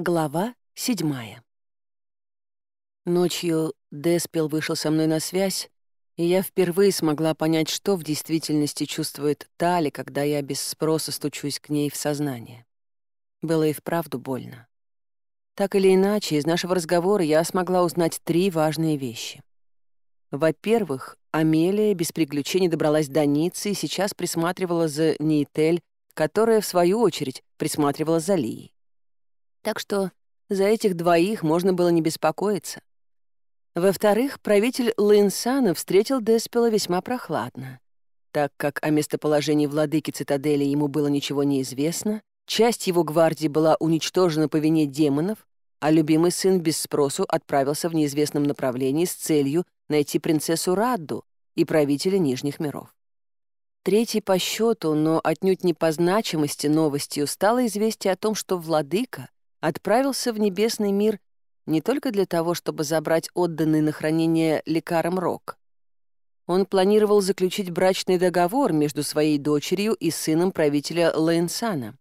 Глава седьмая. Ночью Деспил вышел со мной на связь, и я впервые смогла понять, что в действительности чувствует Тали, когда я без спроса стучусь к ней в сознание. Было и вправду больно. Так или иначе, из нашего разговора я смогла узнать три важные вещи. Во-первых, Амелия без приключений добралась до Ниццы и сейчас присматривала за Нейтель, которая, в свою очередь, присматривала за Лией так что за этих двоих можно было не беспокоиться. Во-вторых, правитель Лейнсана встретил Деспела весьма прохладно. Так как о местоположении владыки цитадели ему было ничего не известно, часть его гвардии была уничтожена по вине демонов, а любимый сын без спросу отправился в неизвестном направлении с целью найти принцессу Радду и правителя Нижних миров. Третий по счету, но отнюдь не по значимости новостью стало известие о том, что владыка отправился в небесный мир не только для того, чтобы забрать отданный на хранение лекаром рог. Он планировал заключить брачный договор между своей дочерью и сыном правителя Лейнсана.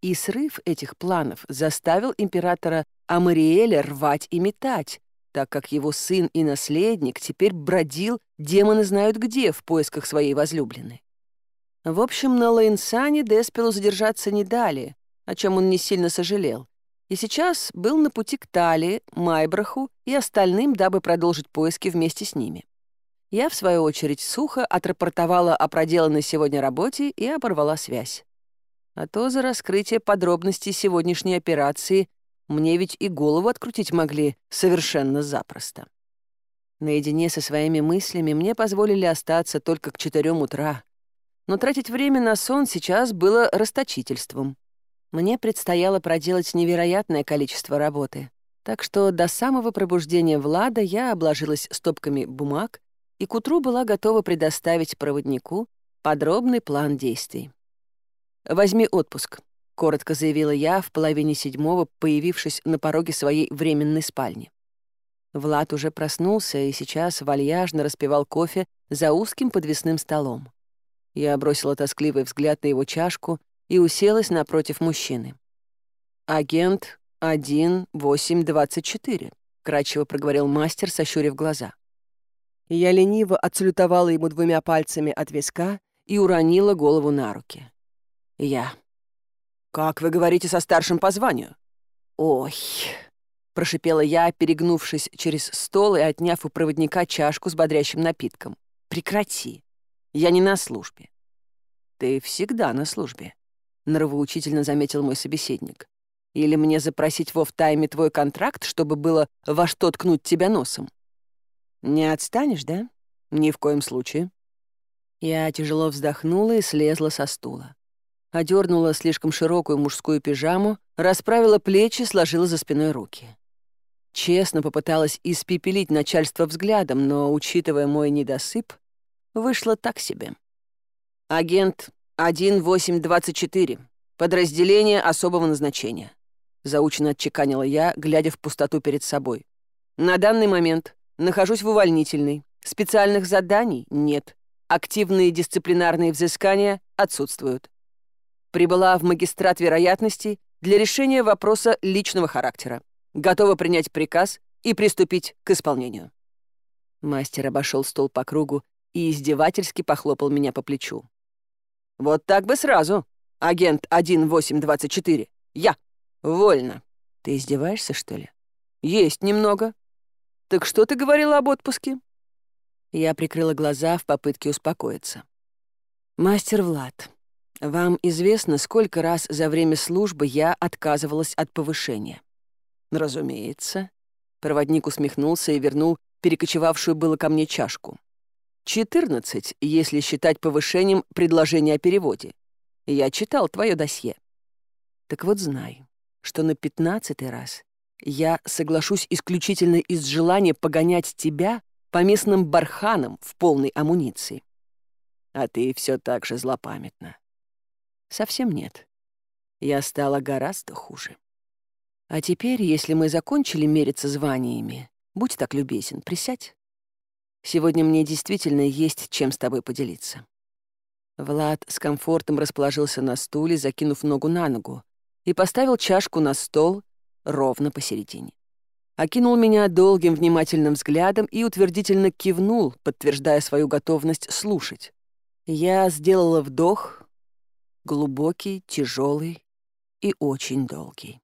И срыв этих планов заставил императора Амариэля рвать и метать, так как его сын и наследник теперь бродил, демоны знают где, в поисках своей возлюбленной. В общем, на Лейнсане Деспилу задержаться не дали, о чем он не сильно сожалел, и сейчас был на пути к Тали, Майбраху и остальным, дабы продолжить поиски вместе с ними. Я, в свою очередь, сухо отрапортовала о проделанной сегодня работе и оборвала связь. А то за раскрытие подробностей сегодняшней операции мне ведь и голову открутить могли совершенно запросто. Наедине со своими мыслями мне позволили остаться только к четырем утра. Но тратить время на сон сейчас было расточительством. Мне предстояло проделать невероятное количество работы, так что до самого пробуждения Влада я обложилась стопками бумаг и к утру была готова предоставить проводнику подробный план действий. «Возьми отпуск», — коротко заявила я в половине седьмого, появившись на пороге своей временной спальни. Влад уже проснулся и сейчас вальяжно распивал кофе за узким подвесным столом. Я бросила тоскливый взгляд на его чашку и уселась напротив мужчины. «Агент 1824», — кратчево проговорил мастер, сощурив глаза. Я лениво отсалютовала ему двумя пальцами от виска и уронила голову на руки. Я. «Как вы говорите со старшим по званию?» «Ой!» — прошипела я, перегнувшись через стол и отняв у проводника чашку с бодрящим напитком. «Прекрати. Я не на службе». «Ты всегда на службе», нравоучительно заметил мой собеседник. «Или мне запросить в тайме твой контракт, чтобы было во что ткнуть тебя носом?» «Не отстанешь, да? Ни в коем случае». Я тяжело вздохнула и слезла со стула. Одернула слишком широкую мужскую пижаму, расправила плечи, сложила за спиной руки. Честно попыталась испепелить начальство взглядом, но, учитывая мой недосып, вышло так себе. Агент 1824. Подразделение особого назначения. Заучено отчеканила я, глядя в пустоту перед собой. На данный момент нахожусь в увольнительной. Специальных заданий нет. Активные дисциплинарные взыскания отсутствуют. Прибыла в магистрат вероятностей для решения вопроса личного характера. Готова принять приказ и приступить к исполнению. Мастер обошел стол по кругу и издевательски похлопал меня по плечу. Вот так бы сразу. Агент 1824. Я. Вольно. Ты издеваешься, что ли? Есть немного. Так что ты говорила об отпуске? Я прикрыла глаза в попытке успокоиться. Мастер Влад, вам известно, сколько раз за время службы я отказывалась от повышения? Разумеется. Проводник усмехнулся и вернул перекочевавшую было ко мне чашку. 14, если считать повышением предложения о переводе. Я читал твое досье. Так вот знай, что на пятнадцатый раз я соглашусь исключительно из желания погонять тебя по местным барханам в полной амуниции. А ты все так же злопамятна. Совсем нет. Я стала гораздо хуже. А теперь, если мы закончили мериться званиями, будь так любезен, присядь. Сегодня мне действительно есть чем с тобой поделиться». Влад с комфортом расположился на стуле, закинув ногу на ногу, и поставил чашку на стол ровно посередине. Окинул меня долгим внимательным взглядом и утвердительно кивнул, подтверждая свою готовность слушать. Я сделала вдох, глубокий, тяжелый и очень долгий.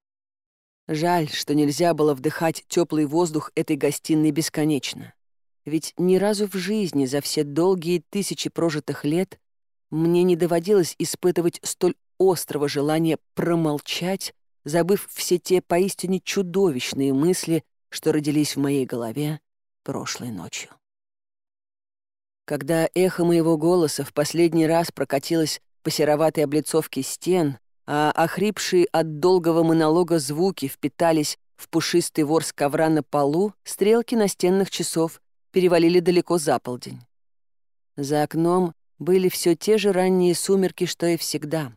Жаль, что нельзя было вдыхать теплый воздух этой гостиной бесконечно ведь ни разу в жизни за все долгие тысячи прожитых лет мне не доводилось испытывать столь острого желания промолчать, забыв все те поистине чудовищные мысли, что родились в моей голове прошлой ночью. Когда эхо моего голоса в последний раз прокатилось по сероватой облицовке стен, а охрипшие от долгого монолога звуки впитались в пушистый ворс ковра на полу, стрелки настенных часов перевалили далеко за полдень. За окном были все те же ранние сумерки, что и всегда.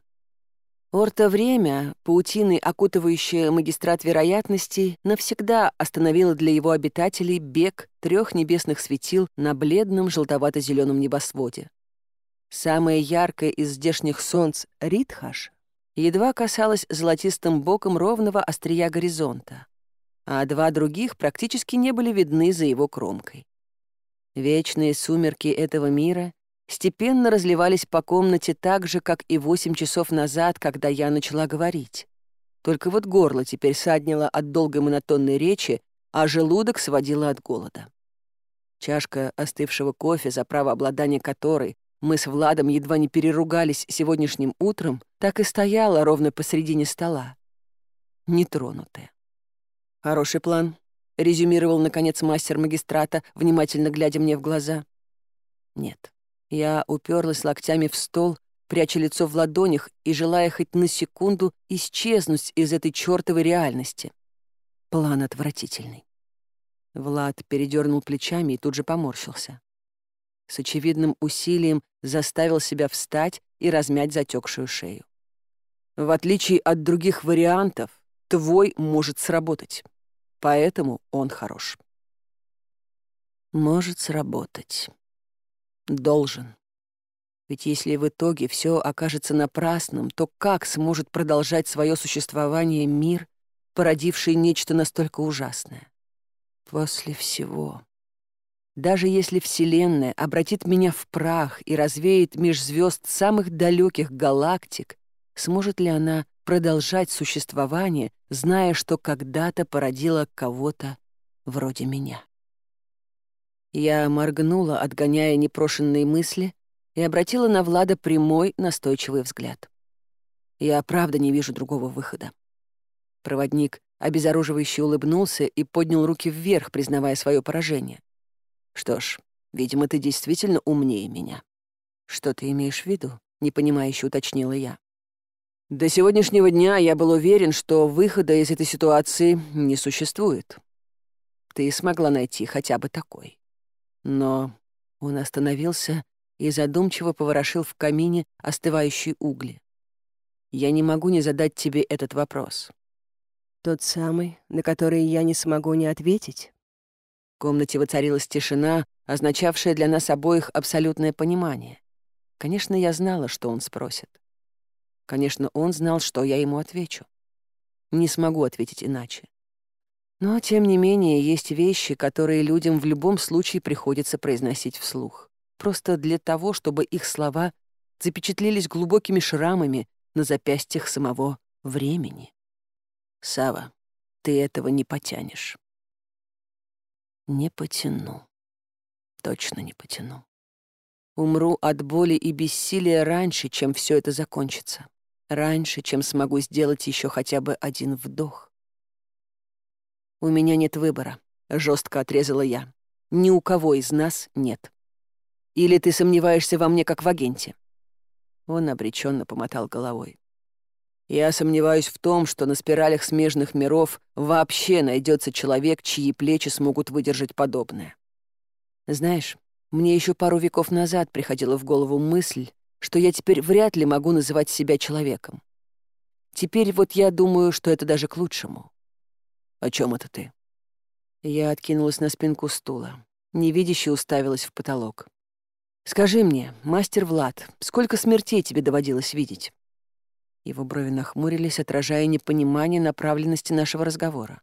Орто время, паутины, окутывающие магистрат вероятностей, навсегда остановило для его обитателей бег трех небесных светил на бледном желтовато-зеленом небосводе. Самое яркое из здешних солнц — Ритхаш — едва касалось золотистым боком ровного острия горизонта, а два других практически не были видны за его кромкой. Вечные сумерки этого мира степенно разливались по комнате так же, как и восемь часов назад, когда я начала говорить. Только вот горло теперь саднило от долгой монотонной речи, а желудок сводило от голода. Чашка остывшего кофе, за право обладания которой мы с Владом едва не переругались сегодняшним утром, так и стояла ровно посредине стола, нетронутая. «Хороший план», резюмировал, наконец, мастер магистрата, внимательно глядя мне в глаза. Нет. Я уперлась локтями в стол, пряча лицо в ладонях и желая хоть на секунду исчезнуть из этой чертовой реальности. План отвратительный. Влад передернул плечами и тут же поморщился. С очевидным усилием заставил себя встать и размять затекшую шею. В отличие от других вариантов, твой может сработать поэтому он хорош. Может сработать. Должен. Ведь если в итоге все окажется напрасным, то как сможет продолжать свое существование мир, породивший нечто настолько ужасное? После всего. Даже если Вселенная обратит меня в прах и развеет меж звезд самых далеких галактик, сможет ли она продолжать существование, зная, что когда-то породила кого-то вроде меня. Я моргнула, отгоняя непрошенные мысли, и обратила на Влада прямой, настойчивый взгляд. Я правда не вижу другого выхода. Проводник обезоруживающе улыбнулся и поднял руки вверх, признавая свое поражение. «Что ж, видимо, ты действительно умнее меня». «Что ты имеешь в виду?» — непонимающе уточнила я. «До сегодняшнего дня я был уверен, что выхода из этой ситуации не существует. Ты смогла найти хотя бы такой. Но он остановился и задумчиво поворошил в камине остывающие угли. «Я не могу не задать тебе этот вопрос». «Тот самый, на который я не смогу не ответить?» В комнате воцарилась тишина, означавшая для нас обоих абсолютное понимание. Конечно, я знала, что он спросит. Конечно, он знал, что я ему отвечу. Не смогу ответить иначе. Но, тем не менее, есть вещи, которые людям в любом случае приходится произносить вслух. Просто для того, чтобы их слова запечатлелись глубокими шрамами на запястьях самого времени. Сава, ты этого не потянешь. Не потяну. Точно не потяну. Умру от боли и бессилия раньше, чем все это закончится раньше, чем смогу сделать еще хотя бы один вдох. «У меня нет выбора», — жестко отрезала я. «Ни у кого из нас нет. Или ты сомневаешься во мне, как в агенте?» Он обреченно помотал головой. «Я сомневаюсь в том, что на спиралях смежных миров вообще найдется человек, чьи плечи смогут выдержать подобное. Знаешь, мне еще пару веков назад приходила в голову мысль, что я теперь вряд ли могу называть себя человеком. Теперь вот я думаю, что это даже к лучшему. О чем это ты? Я откинулась на спинку стула. Невидяще уставилась в потолок. «Скажи мне, мастер Влад, сколько смертей тебе доводилось видеть?» Его брови нахмурились, отражая непонимание направленности нашего разговора.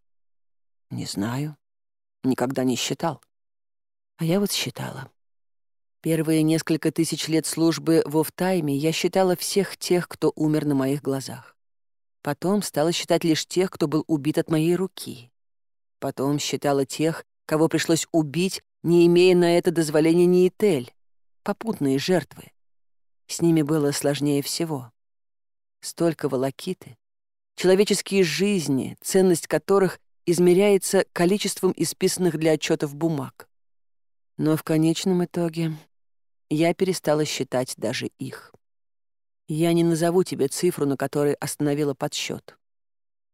«Не знаю. Никогда не считал. А я вот считала. Первые несколько тысяч лет службы в Офтайме я считала всех тех, кто умер на моих глазах. Потом стала считать лишь тех, кто был убит от моей руки. Потом считала тех, кого пришлось убить, не имея на это дозволения ни Этель, попутные жертвы. С ними было сложнее всего. Столько волокиты, человеческие жизни, ценность которых измеряется количеством исписанных для отчетов бумаг. Но в конечном итоге я перестала считать даже их. Я не назову тебе цифру, на которой остановила подсчет.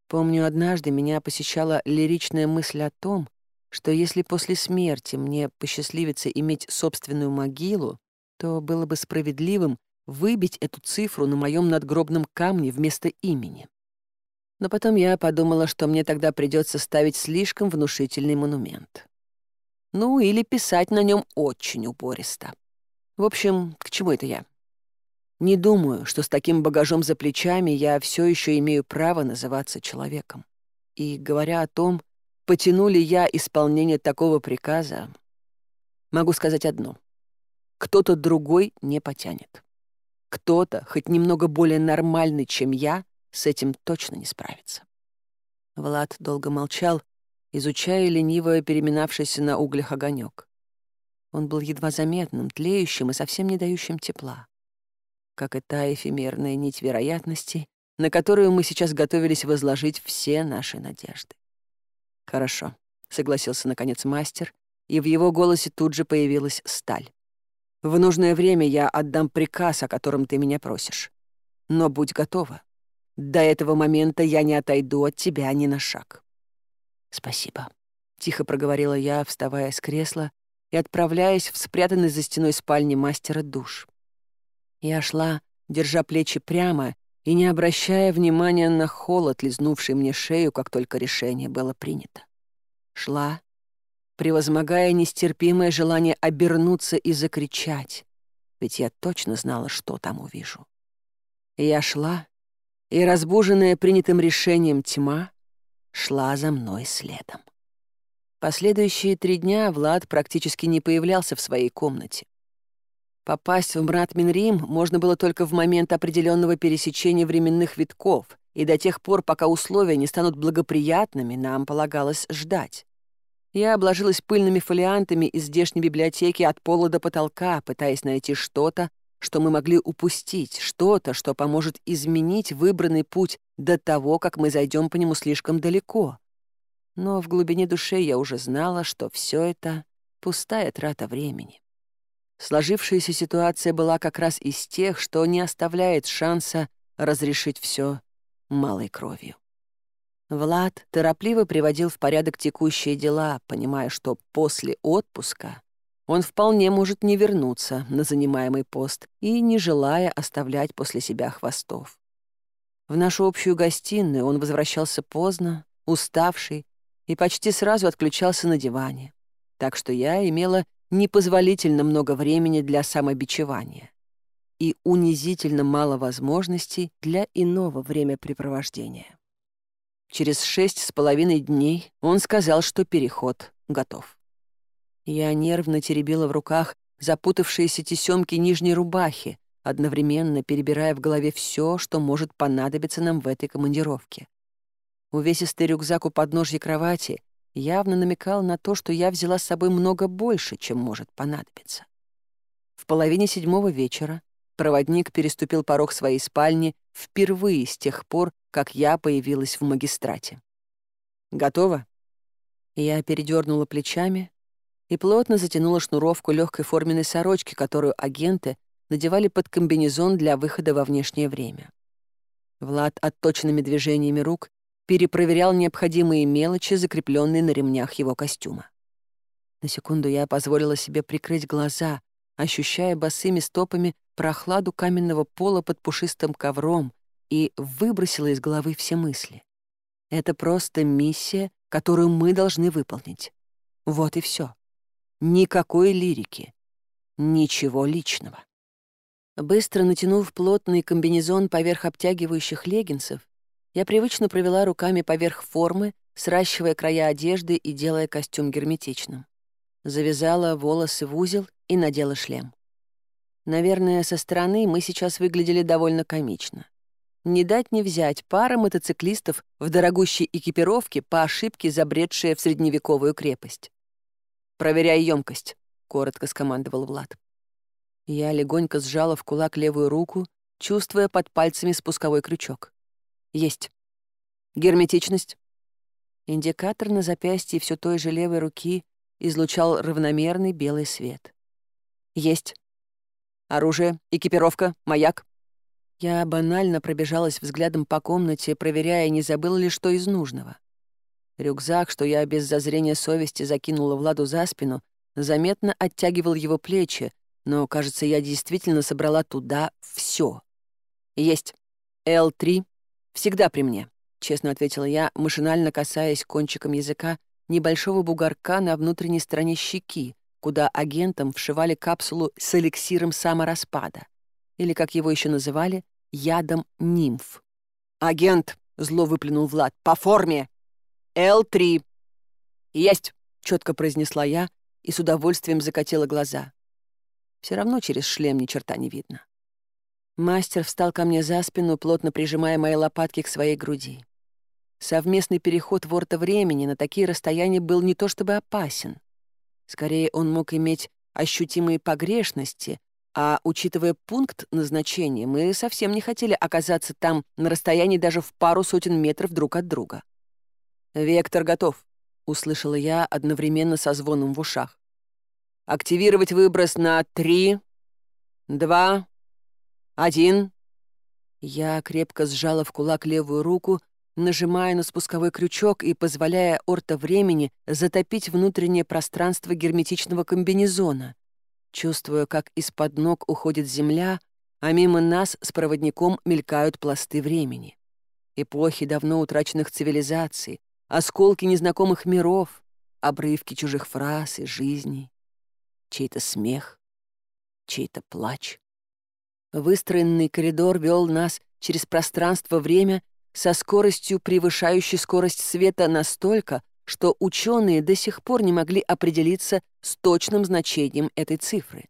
Помню, однажды меня посещала лиричная мысль о том, что если после смерти мне посчастливится иметь собственную могилу, то было бы справедливым выбить эту цифру на моем надгробном камне вместо имени. Но потом я подумала, что мне тогда придется ставить слишком внушительный монумент. Ну, или писать на нем очень убористо. В общем, к чему это я? Не думаю, что с таким багажом за плечами я все еще имею право называться человеком. И говоря о том, потяну ли я исполнение такого приказа, могу сказать одно. Кто-то другой не потянет. Кто-то, хоть немного более нормальный, чем я, с этим точно не справится. Влад долго молчал, изучая лениво переминавшийся на углях огонек. Он был едва заметным, тлеющим и совсем не дающим тепла. Как и та эфемерная нить вероятностей, на которую мы сейчас готовились возложить все наши надежды. «Хорошо», — согласился, наконец, мастер, и в его голосе тут же появилась сталь. «В нужное время я отдам приказ, о котором ты меня просишь. Но будь готова. До этого момента я не отойду от тебя ни на шаг». «Спасибо», — тихо проговорила я, вставая с кресла и отправляясь в спрятанный за стеной спальни мастера душ. Я шла, держа плечи прямо и не обращая внимания на холод, лизнувший мне шею, как только решение было принято. Шла, превозмогая нестерпимое желание обернуться и закричать, ведь я точно знала, что там увижу. я шла, и, разбуженная принятым решением тьма, шла за мной следом. Последующие три дня Влад практически не появлялся в своей комнате. Попасть в Мратмин-Рим можно было только в момент определенного пересечения временных витков, и до тех пор, пока условия не станут благоприятными, нам полагалось ждать. Я обложилась пыльными фолиантами из здешней библиотеки от пола до потолка, пытаясь найти что-то, что мы могли упустить, что-то, что поможет изменить выбранный путь до того, как мы зайдем по нему слишком далеко но в глубине души я уже знала, что все это — пустая трата времени. Сложившаяся ситуация была как раз из тех, что не оставляет шанса разрешить все малой кровью. Влад торопливо приводил в порядок текущие дела, понимая, что после отпуска он вполне может не вернуться на занимаемый пост и не желая оставлять после себя хвостов. В нашу общую гостиную он возвращался поздно, уставший и почти сразу отключался на диване. Так что я имела непозволительно много времени для самобичевания и унизительно мало возможностей для иного времяпрепровождения. Через шесть с половиной дней он сказал, что переход готов. Я нервно теребила в руках запутавшиеся тесемки нижней рубахи, одновременно перебирая в голове все, что может понадобиться нам в этой командировке. Увесистый рюкзак у подножья кровати явно намекал на то, что я взяла с собой много больше, чем может понадобиться. В половине седьмого вечера проводник переступил порог своей спальни впервые с тех пор, как я появилась в магистрате. «Готово?» Я передернула плечами и плотно затянула шнуровку легкой форменной сорочки, которую агенты надевали под комбинезон для выхода во внешнее время. Влад отточенными движениями рук перепроверял необходимые мелочи, закрепленные на ремнях его костюма. На секунду я позволила себе прикрыть глаза, ощущая босыми стопами прохладу каменного пола под пушистым ковром, и выбросила из головы все мысли. Это просто миссия, которую мы должны выполнить. Вот и все. Никакой лирики. Ничего личного. Быстро натянув плотный комбинезон поверх обтягивающих леггинсов, Я привычно провела руками поверх формы, сращивая края одежды и делая костюм герметичным. Завязала волосы в узел и надела шлем. Наверное, со стороны мы сейчас выглядели довольно комично. Не дать не взять пара мотоциклистов в дорогущей экипировке, по ошибке забредшая в средневековую крепость. «Проверяй емкость», — коротко скомандовал Влад. Я легонько сжала в кулак левую руку, чувствуя под пальцами спусковой крючок. Есть. Герметичность. Индикатор на запястье все той же левой руки излучал равномерный белый свет. Есть. Оружие, экипировка, маяк. Я банально пробежалась взглядом по комнате, проверяя, не забыл ли что из нужного. Рюкзак, что я без зазрения совести закинула Владу за спину, заметно оттягивал его плечи, но, кажется, я действительно собрала туда все. Есть. Л3 Всегда при мне», — честно ответила я, машинально касаясь кончиком языка небольшого бугорка на внутренней стороне щеки, куда агентам вшивали капсулу с эликсиром самораспада, или, как его еще называли, ядом нимф. «Агент!» — зло выплюнул Влад. «По форме! Л-3!» «Есть!» — четко произнесла я и с удовольствием закатила глаза. Все равно через шлем ни черта не видно. Мастер встал ко мне за спину, плотно прижимая мои лопатки к своей груди. Совместный переход ворта времени на такие расстояния был не то чтобы опасен. Скорее, он мог иметь ощутимые погрешности, а, учитывая пункт назначения, мы совсем не хотели оказаться там на расстоянии даже в пару сотен метров друг от друга. «Вектор готов», — услышала я одновременно со звоном в ушах. Активировать выброс на три, два, «Один!» Я крепко сжала в кулак левую руку, нажимая на спусковой крючок и позволяя Орта времени затопить внутреннее пространство герметичного комбинезона, Чувствую, как из-под ног уходит земля, а мимо нас с проводником мелькают пласты времени. Эпохи давно утраченных цивилизаций, осколки незнакомых миров, обрывки чужих фраз и жизней, чей-то смех, чей-то плач. Выстроенный коридор вел нас через пространство-время со скоростью, превышающей скорость света настолько, что ученые до сих пор не могли определиться с точным значением этой цифры.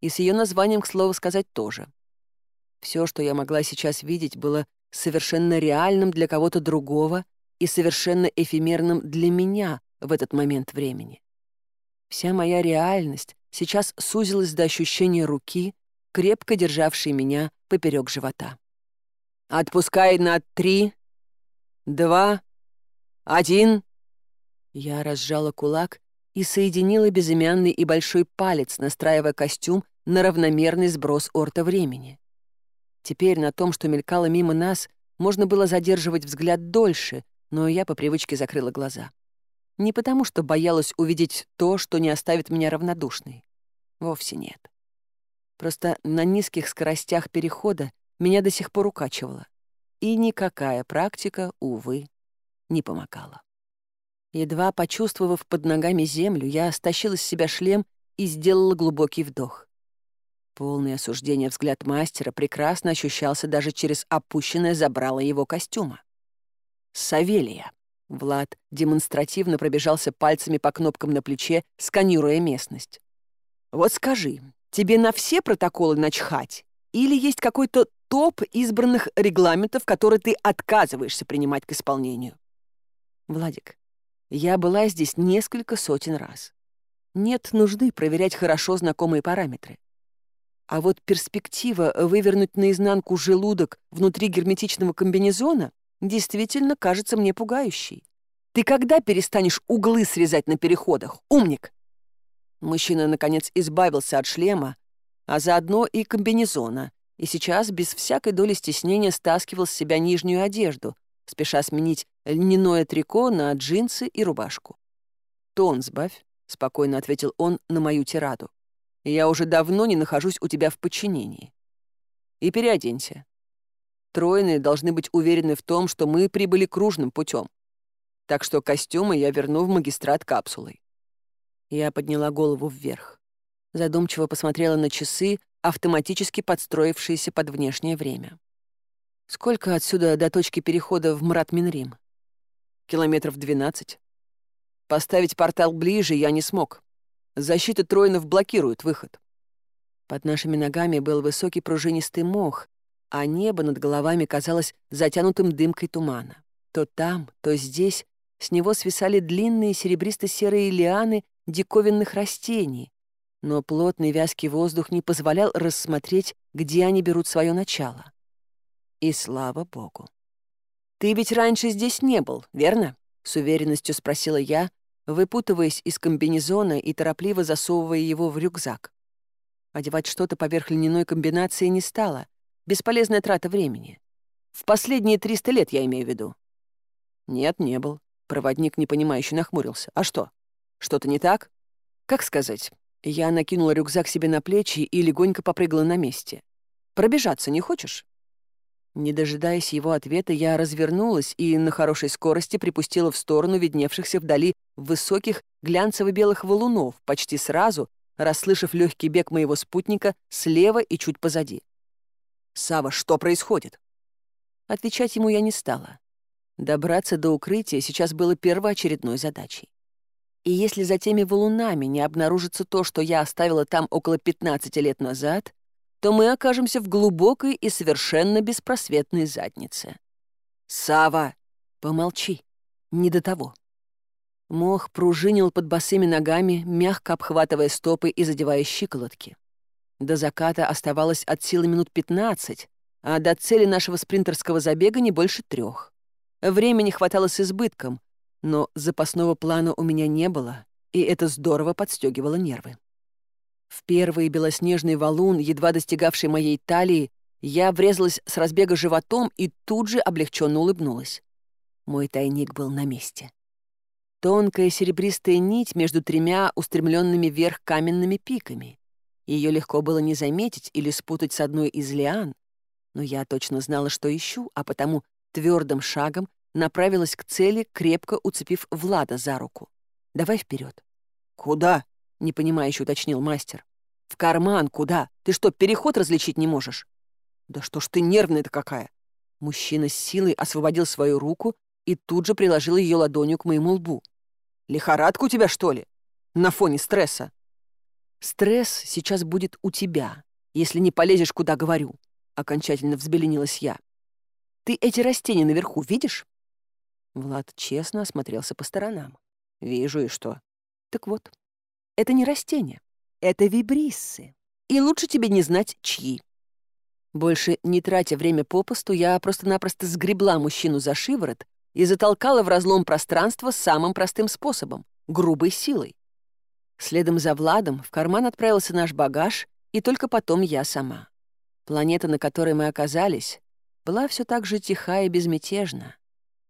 И с ее названием, к слову сказать, тоже. Все, что я могла сейчас видеть, было совершенно реальным для кого-то другого и совершенно эфемерным для меня в этот момент времени. Вся моя реальность сейчас сузилась до ощущения руки, крепко державший меня поперек живота. «Отпускай на три, два, один!» Я разжала кулак и соединила безымянный и большой палец, настраивая костюм на равномерный сброс орта времени. Теперь на том, что мелькало мимо нас, можно было задерживать взгляд дольше, но я по привычке закрыла глаза. Не потому, что боялась увидеть то, что не оставит меня равнодушной. Вовсе нет. Просто на низких скоростях перехода меня до сих пор укачивало. И никакая практика, увы, не помогала. Едва почувствовав под ногами землю, я стащила с себя шлем и сделала глубокий вдох. Полное осуждение взгляд мастера прекрасно ощущался даже через опущенное забрало его костюма. «Савелия!» Влад демонстративно пробежался пальцами по кнопкам на плече, сканируя местность. «Вот скажи, Тебе на все протоколы начхать? Или есть какой-то топ избранных регламентов, которые ты отказываешься принимать к исполнению? Владик, я была здесь несколько сотен раз. Нет нужды проверять хорошо знакомые параметры. А вот перспектива вывернуть наизнанку желудок внутри герметичного комбинезона действительно кажется мне пугающей. Ты когда перестанешь углы срезать на переходах, умник? Мужчина, наконец, избавился от шлема, а заодно и комбинезона, и сейчас без всякой доли стеснения стаскивал с себя нижнюю одежду, спеша сменить льняное трико на джинсы и рубашку. «Тон сбавь», — спокойно ответил он на мою тираду. «Я уже давно не нахожусь у тебя в подчинении. И переоденься. Тройные должны быть уверены в том, что мы прибыли кружным путем. Так что костюмы я верну в магистрат капсулой. Я подняла голову вверх. Задумчиво посмотрела на часы, автоматически подстроившиеся под внешнее время. Сколько отсюда до точки перехода в Мрат-Минрим? Километров двенадцать. Поставить портал ближе я не смог. Защита троинов блокирует выход. Под нашими ногами был высокий пружинистый мох, а небо над головами казалось затянутым дымкой тумана. То там, то здесь с него свисали длинные серебристо-серые лианы диковинных растений, но плотный вязкий воздух не позволял рассмотреть, где они берут свое начало. И слава богу. «Ты ведь раньше здесь не был, верно?» — с уверенностью спросила я, выпутываясь из комбинезона и торопливо засовывая его в рюкзак. Одевать что-то поверх льняной комбинации не стало. Бесполезная трата времени. В последние 300 лет, я имею в виду. «Нет, не был». Проводник непонимающе нахмурился. «А что?» Что-то не так? Как сказать? Я накинула рюкзак себе на плечи и легонько попрыгала на месте. «Пробежаться не хочешь?» Не дожидаясь его ответа, я развернулась и на хорошей скорости припустила в сторону видневшихся вдали высоких глянцево-белых валунов, почти сразу расслышав легкий бег моего спутника слева и чуть позади. Сава, что происходит?» Отвечать ему я не стала. Добраться до укрытия сейчас было первоочередной задачей. и если за теми валунами не обнаружится то, что я оставила там около 15 лет назад, то мы окажемся в глубокой и совершенно беспросветной заднице. Сава, помолчи, не до того. Мох пружинил под босыми ногами, мягко обхватывая стопы и задевая щиколотки. До заката оставалось от силы минут 15, а до цели нашего спринтерского забега не больше трех. Времени хватало с избытком, но запасного плана у меня не было, и это здорово подстегивало нервы. В первый белоснежный валун, едва достигавший моей талии, я врезалась с разбега животом и тут же облегченно улыбнулась. Мой тайник был на месте. Тонкая серебристая нить между тремя устремленными вверх каменными пиками. Ее легко было не заметить или спутать с одной из лиан, но я точно знала, что ищу, а потому твердым шагом направилась к цели, крепко уцепив Влада за руку. «Давай вперед. «Куда?» — непонимающе уточнил мастер. «В карман куда? Ты что, переход различить не можешь?» «Да что ж ты нервная-то какая!» Мужчина с силой освободил свою руку и тут же приложил ее ладонью к моему лбу. «Лихорадка у тебя, что ли? На фоне стресса?» «Стресс сейчас будет у тебя, если не полезешь, куда говорю», — окончательно взбеленилась я. «Ты эти растения наверху видишь?» Влад честно осмотрелся по сторонам. «Вижу, и что?» «Так вот, это не растение, это вибриссы. И лучше тебе не знать, чьи». Больше не тратя время попусту, я просто-напросто сгребла мужчину за шиворот и затолкала в разлом пространства самым простым способом — грубой силой. Следом за Владом в карман отправился наш багаж, и только потом я сама. Планета, на которой мы оказались, была все так же тиха и безмятежна.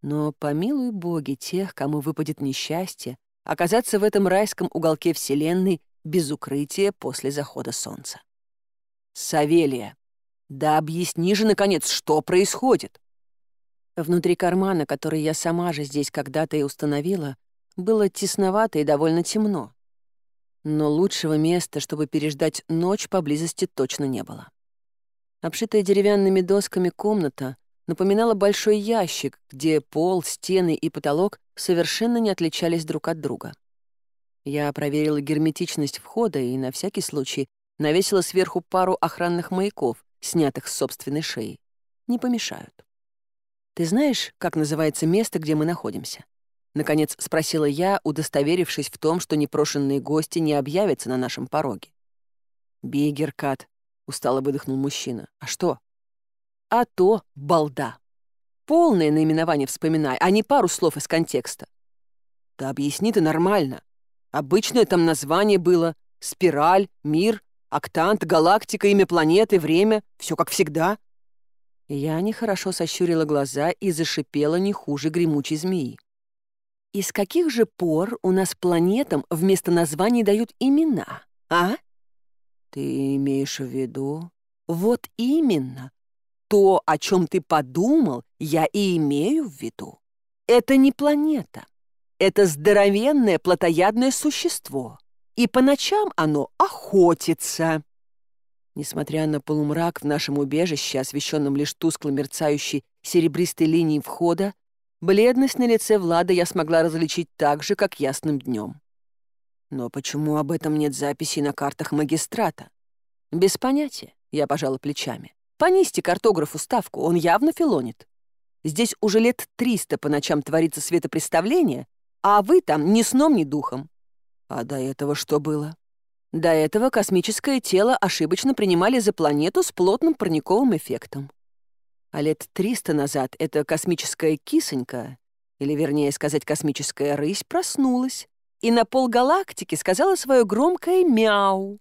Но помилуй боги тех, кому выпадет несчастье оказаться в этом райском уголке Вселенной без укрытия после захода солнца. «Савелия, да объясни же, наконец, что происходит!» Внутри кармана, который я сама же здесь когда-то и установила, было тесновато и довольно темно. Но лучшего места, чтобы переждать ночь, поблизости точно не было. Обшитая деревянными досками комната напоминала большой ящик, где пол, стены и потолок совершенно не отличались друг от друга. Я проверила герметичность входа и, на всякий случай, навесила сверху пару охранных маяков, снятых с собственной шеи. Не помешают. «Ты знаешь, как называется место, где мы находимся?» Наконец спросила я, удостоверившись в том, что непрошенные гости не объявятся на нашем пороге. Бигеркат. устало выдохнул мужчина. «А что?» а то балда. Полное наименование вспоминай, а не пару слов из контекста. Да объясни ты нормально. Обычное там название было «Спираль», «Мир», «Октант», «Галактика», «Имя планеты», «Время». Все как всегда. Я нехорошо сощурила глаза и зашипела не хуже гремучей змеи. Из каких же пор у нас планетам вместо названий дают имена, а? Ты имеешь в виду? Вот именно. То, о чем ты подумал, я и имею в виду. Это не планета. Это здоровенное плотоядное существо. И по ночам оно охотится. Несмотря на полумрак в нашем убежище, освещенном лишь тускло мерцающей серебристой линией входа, бледность на лице Влада я смогла различить так же, как ясным днем. Но почему об этом нет записей на картах магистрата? Без понятия, я пожала плечами. Понести картографу ставку, он явно филонит. Здесь уже лет триста по ночам творится светопреставление, а вы там ни сном, ни духом. А до этого что было? До этого космическое тело ошибочно принимали за планету с плотным парниковым эффектом. А лет триста назад эта космическая кисонька, или, вернее сказать, космическая рысь, проснулась и на полгалактики сказала свое громкое «мяу».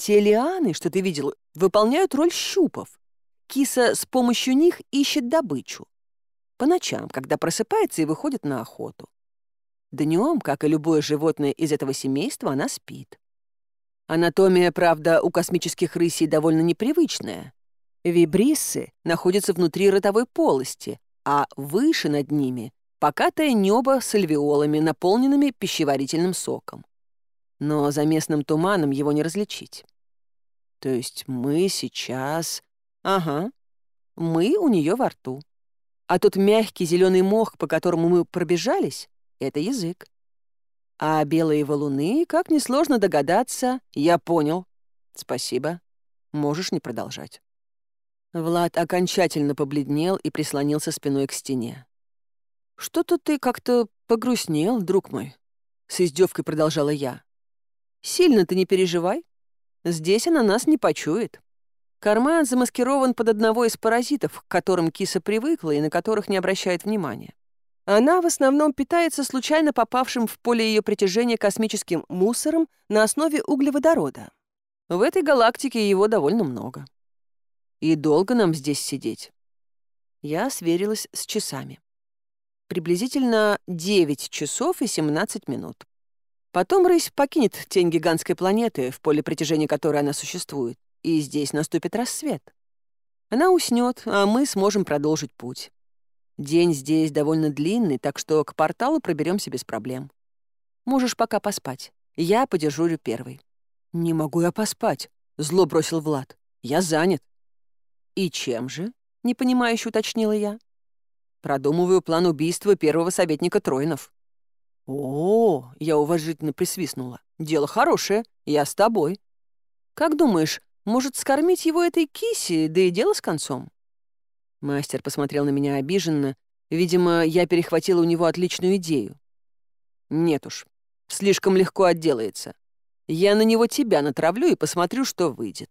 Телианы, что ты видел, выполняют роль щупов. Киса с помощью них ищет добычу. По ночам, когда просыпается и выходит на охоту. Днем, как и любое животное из этого семейства, она спит. Анатомия, правда, у космических рысей довольно непривычная. Вибриссы находятся внутри ротовой полости, а выше над ними — покатое небо с альвеолами, наполненными пищеварительным соком но за местным туманом его не различить. То есть мы сейчас... Ага, мы у нее во рту. А тот мягкий зеленый мох, по которому мы пробежались, — это язык. А белые валуны, как несложно догадаться, я понял. Спасибо. Можешь не продолжать. Влад окончательно побледнел и прислонился спиной к стене. «Что-то ты как-то погрустнел, друг мой», — с издевкой продолжала я. Сильно ты не переживай. Здесь она нас не почует. Карман замаскирован под одного из паразитов, к которым киса привыкла и на которых не обращает внимания. Она в основном питается случайно попавшим в поле ее притяжения космическим мусором на основе углеводорода. В этой галактике его довольно много. И долго нам здесь сидеть? Я сверилась с часами. Приблизительно 9 часов и 17 минут. Потом рысь покинет тень гигантской планеты, в поле притяжения которой она существует, и здесь наступит рассвет. Она уснет, а мы сможем продолжить путь. День здесь довольно длинный, так что к порталу проберемся без проблем. Можешь пока поспать. Я подежурю первый. «Не могу я поспать», — зло бросил Влад. «Я занят». «И чем же?» — непонимающе уточнила я. «Продумываю план убийства первого советника Тройнов. «О, я уважительно присвистнула. Дело хорошее, я с тобой. Как думаешь, может, скормить его этой киси да и дело с концом?» Мастер посмотрел на меня обиженно. Видимо, я перехватила у него отличную идею. «Нет уж, слишком легко отделается. Я на него тебя натравлю и посмотрю, что выйдет».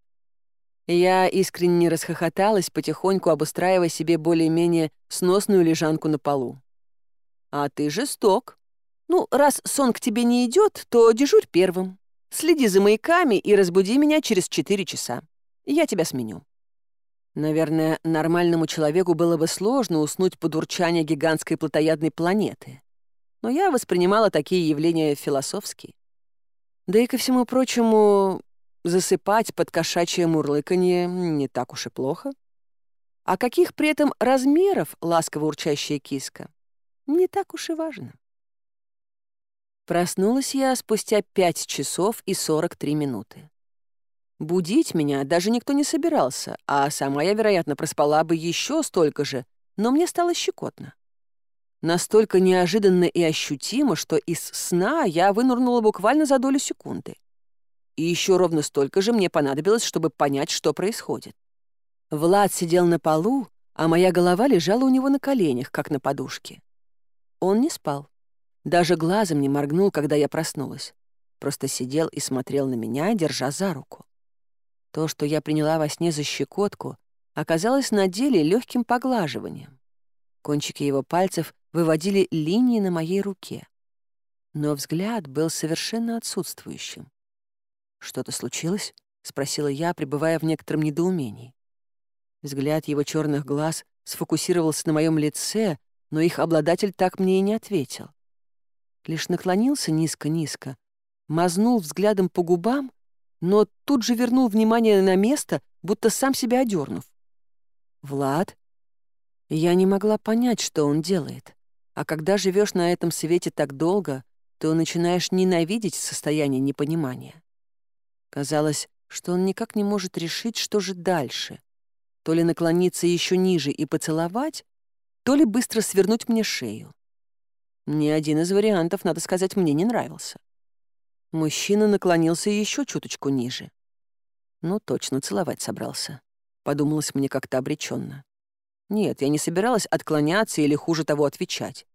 Я искренне расхохоталась, потихоньку обустраивая себе более-менее сносную лежанку на полу. «А ты жесток», ну, раз сон к тебе не идет, то дежурь первым. Следи за маяками и разбуди меня через четыре часа. Я тебя сменю». Наверное, нормальному человеку было бы сложно уснуть под урчание гигантской плотоядной планеты. Но я воспринимала такие явления философски. Да и, ко всему прочему, засыпать под кошачье мурлыканье не так уж и плохо. А каких при этом размеров ласково урчащая киска, не так уж и важно. Проснулась я спустя 5 часов и 43 минуты. Будить меня даже никто не собирался, а сама я, вероятно, проспала бы еще столько же, но мне стало щекотно. Настолько неожиданно и ощутимо, что из сна я вынурнула буквально за долю секунды. И еще ровно столько же мне понадобилось, чтобы понять, что происходит. Влад сидел на полу, а моя голова лежала у него на коленях, как на подушке. Он не спал. Даже глазом не моргнул, когда я проснулась. Просто сидел и смотрел на меня, держа за руку. То, что я приняла во сне за щекотку, оказалось на деле легким поглаживанием. Кончики его пальцев выводили линии на моей руке. Но взгляд был совершенно отсутствующим. «Что-то случилось?» — спросила я, пребывая в некотором недоумении. Взгляд его черных глаз сфокусировался на моем лице, но их обладатель так мне и не ответил лишь наклонился низко-низко, мазнул взглядом по губам, но тут же вернул внимание на место, будто сам себя одернув. «Влад?» Я не могла понять, что он делает. А когда живешь на этом свете так долго, то начинаешь ненавидеть состояние непонимания. Казалось, что он никак не может решить, что же дальше. То ли наклониться еще ниже и поцеловать, то ли быстро свернуть мне шею. Ни один из вариантов, надо сказать, мне не нравился. Мужчина наклонился еще чуточку ниже. Ну, точно целовать собрался. Подумалось мне как-то обреченно. Нет, я не собиралась отклоняться или, хуже того, отвечать.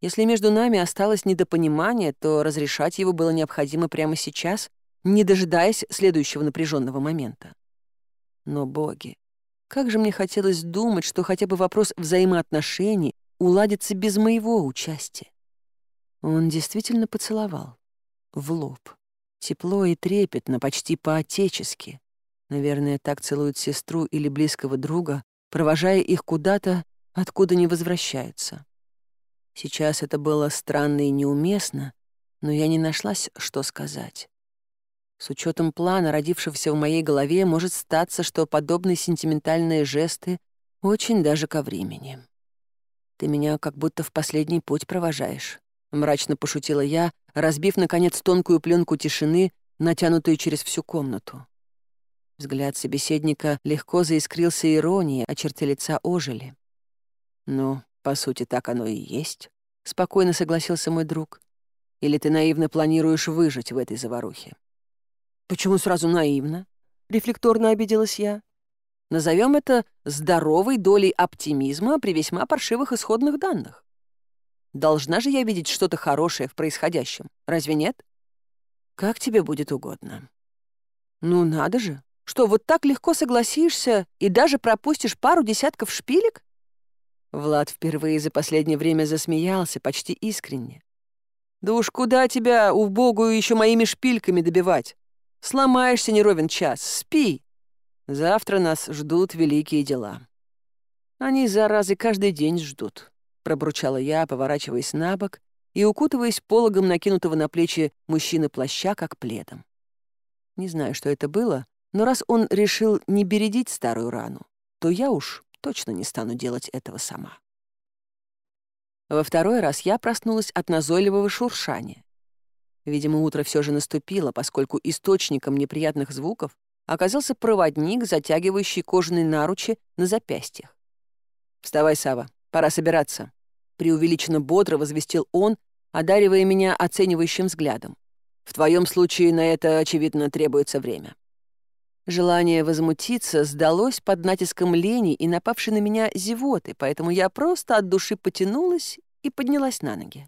Если между нами осталось недопонимание, то разрешать его было необходимо прямо сейчас, не дожидаясь следующего напряженного момента. Но, боги, как же мне хотелось думать, что хотя бы вопрос взаимоотношений уладится без моего участия. Он действительно поцеловал. В лоб. Тепло и трепетно, почти по-отечески. Наверное, так целуют сестру или близкого друга, провожая их куда-то, откуда не возвращаются. Сейчас это было странно и неуместно, но я не нашлась, что сказать. С учетом плана, родившегося в моей голове, может статься, что подобные сентиментальные жесты очень даже ко времени. Ты меня как будто в последний путь провожаешь. Мрачно пошутила я, разбив, наконец, тонкую пленку тишины, натянутую через всю комнату. Взгляд собеседника легко заискрился иронией, а черты лица ожили. «Ну, по сути, так оно и есть», — спокойно согласился мой друг. «Или ты наивно планируешь выжить в этой заварухе?» «Почему сразу наивно?» — рефлекторно обиделась я назовем это здоровой долей оптимизма при весьма паршивых исходных данных. Должна же я видеть что-то хорошее в происходящем, разве нет? Как тебе будет угодно. Ну надо же, что вот так легко согласишься и даже пропустишь пару десятков шпилек? Влад впервые за последнее время засмеялся почти искренне. «Да уж куда тебя, убогую, еще моими шпильками добивать? Сломаешься не ровен час, спи!» Завтра нас ждут великие дела». «Они, заразы, каждый день ждут», — пробурчала я, поворачиваясь на бок и укутываясь пологом накинутого на плечи мужчины плаща, как пледом. Не знаю, что это было, но раз он решил не бередить старую рану, то я уж точно не стану делать этого сама. Во второй раз я проснулась от назойливого шуршания. Видимо, утро все же наступило, поскольку источником неприятных звуков оказался проводник, затягивающий кожаные наручи на запястьях. «Вставай, Сава, пора собираться», — преувеличенно бодро возвестил он, одаривая меня оценивающим взглядом. «В твоем случае на это, очевидно, требуется время». Желание возмутиться сдалось под натиском лени и напавшей на меня зевоты, поэтому я просто от души потянулась и поднялась на ноги.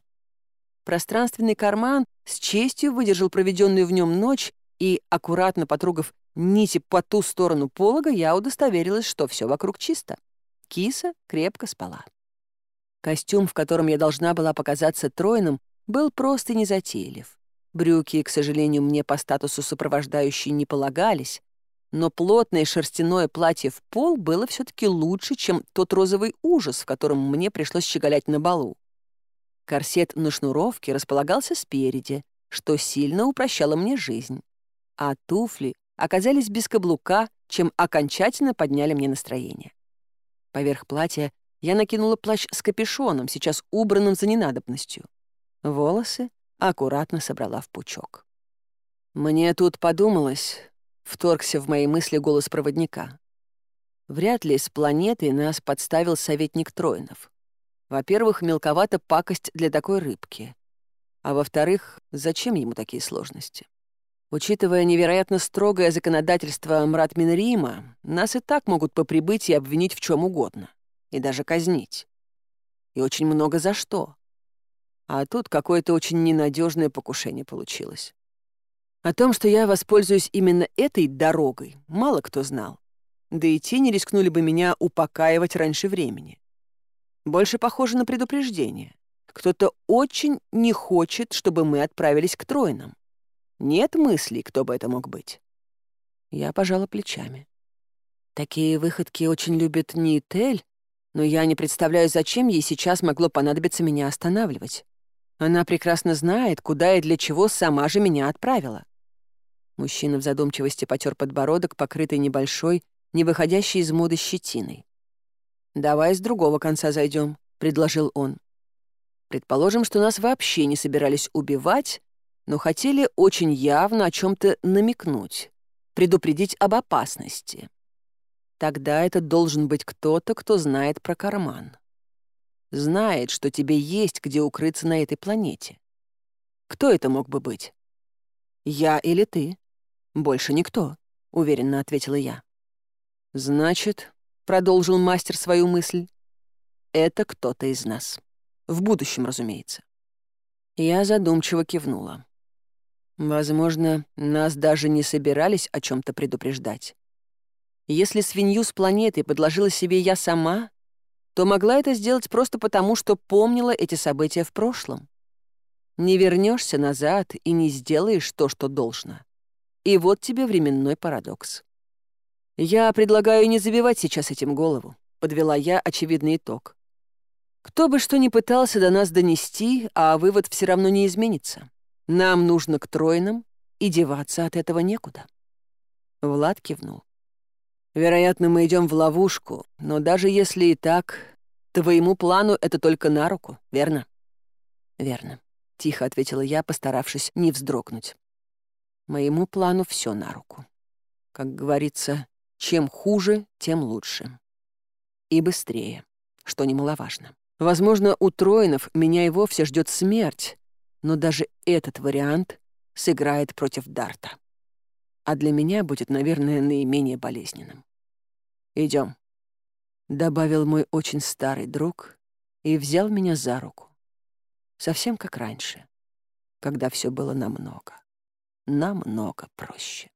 Пространственный карман с честью выдержал проведенную в нем ночь и аккуратно потругав нити по ту сторону полога, я удостоверилась, что все вокруг чисто. Киса крепко спала. Костюм, в котором я должна была показаться тройным, был просто незатейлив. Брюки, к сожалению, мне по статусу сопровождающей не полагались, но плотное шерстяное платье в пол было все таки лучше, чем тот розовый ужас, в котором мне пришлось щеголять на балу. Корсет на шнуровке располагался спереди, что сильно упрощало мне жизнь а туфли оказались без каблука, чем окончательно подняли мне настроение. Поверх платья я накинула плащ с капюшоном, сейчас убранным за ненадобностью. Волосы аккуратно собрала в пучок. «Мне тут подумалось», — вторгся в мои мысли голос проводника. «Вряд ли с планеты нас подставил советник Троинов. Во-первых, мелковато пакость для такой рыбки. А во-вторых, зачем ему такие сложности?» Учитывая невероятно строгое законодательство Мратмин Рима, нас и так могут по прибытии обвинить в чем угодно. И даже казнить. И очень много за что. А тут какое-то очень ненадежное покушение получилось. О том, что я воспользуюсь именно этой дорогой, мало кто знал. Да и те не рискнули бы меня упокаивать раньше времени. Больше похоже на предупреждение. Кто-то очень не хочет, чтобы мы отправились к Тройнам. Нет мыслей, кто бы это мог быть. Я пожала плечами. Такие выходки очень любит Нитель, но я не представляю, зачем ей сейчас могло понадобиться меня останавливать. Она прекрасно знает, куда и для чего сама же меня отправила. Мужчина в задумчивости потер подбородок, покрытый небольшой, не выходящей из моды щетиной. «Давай с другого конца зайдем», — предложил он. «Предположим, что нас вообще не собирались убивать, но хотели очень явно о чем-то намекнуть, предупредить об опасности. Тогда это должен быть кто-то, кто знает про карман. Знает, что тебе есть где укрыться на этой планете. Кто это мог бы быть? Я или ты? Больше никто, уверенно ответила я. Значит, продолжил мастер свою мысль, это кто-то из нас. В будущем, разумеется. Я задумчиво кивнула. Возможно, нас даже не собирались о чем то предупреждать. Если свинью с планеты подложила себе я сама, то могла это сделать просто потому, что помнила эти события в прошлом. Не вернешься назад и не сделаешь то, что должно. И вот тебе временной парадокс. «Я предлагаю не забивать сейчас этим голову», — подвела я очевидный итог. «Кто бы что ни пытался до нас донести, а вывод все равно не изменится». Нам нужно к тройным, и деваться от этого некуда». Влад кивнул. «Вероятно, мы идем в ловушку, но даже если и так, твоему плану это только на руку, верно?» «Верно», — тихо ответила я, постаравшись не вздрогнуть. «Моему плану все на руку. Как говорится, чем хуже, тем лучше. И быстрее, что немаловажно. Возможно, у Троинов меня и вовсе ждет смерть, но даже этот вариант сыграет против Дарта. А для меня будет, наверное, наименее болезненным. Идем, добавил мой очень старый друг и взял меня за руку. Совсем как раньше, когда все было намного, намного проще.